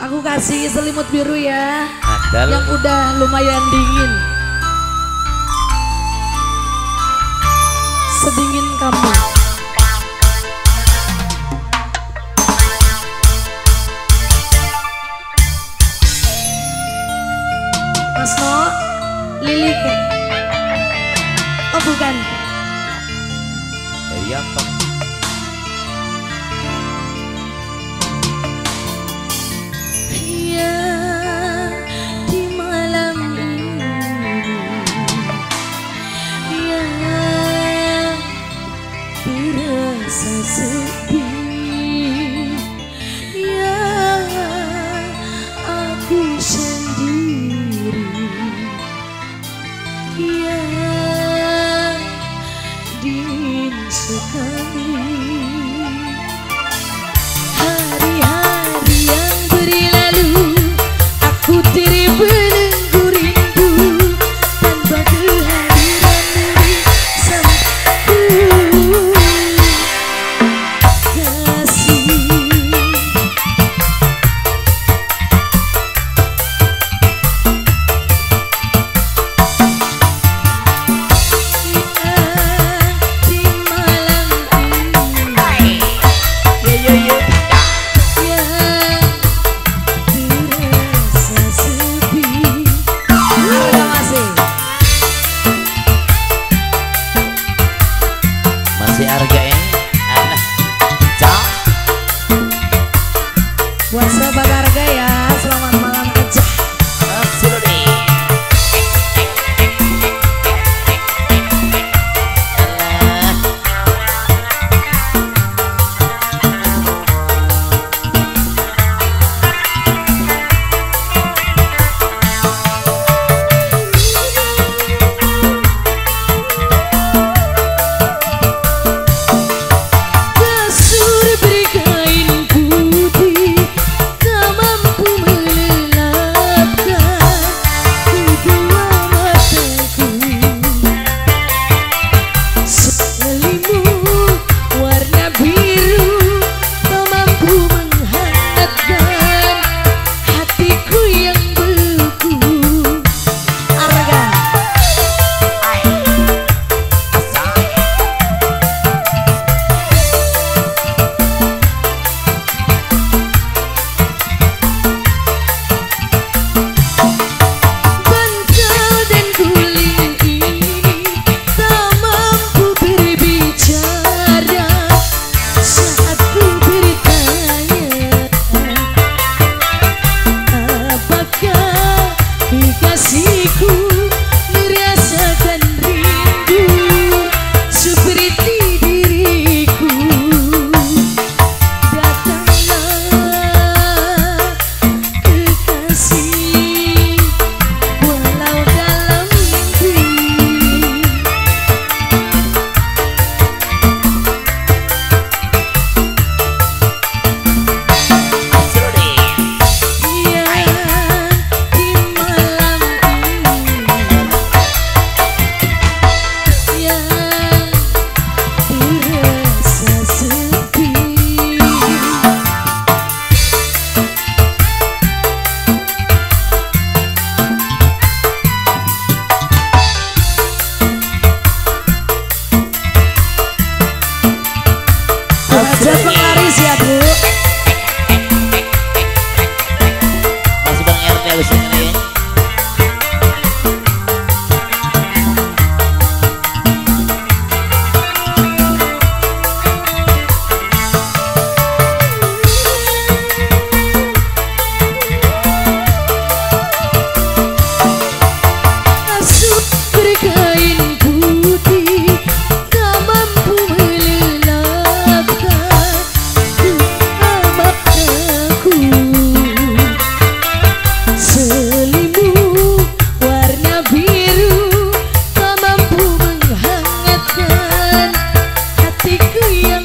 Aku kasih selimut biru ya. Adal. Yang udah lumayan dingin. Sedingin kamu. Mas Lili. Oh bukan. Dari? Sikuya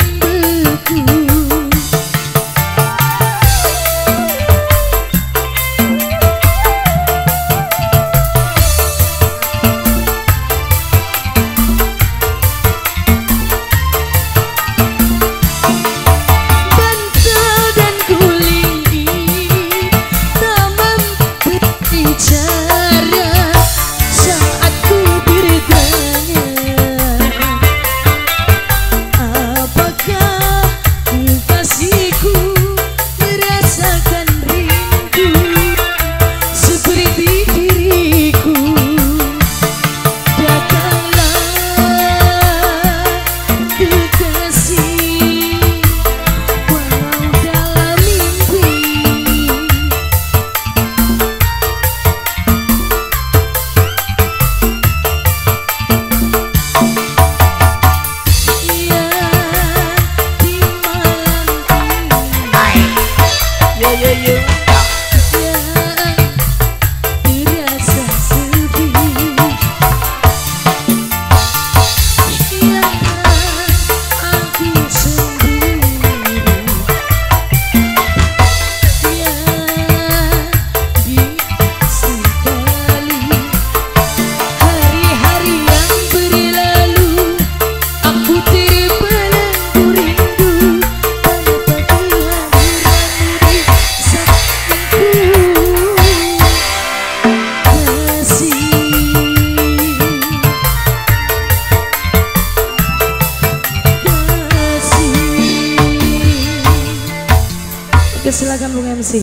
yeah, yeah.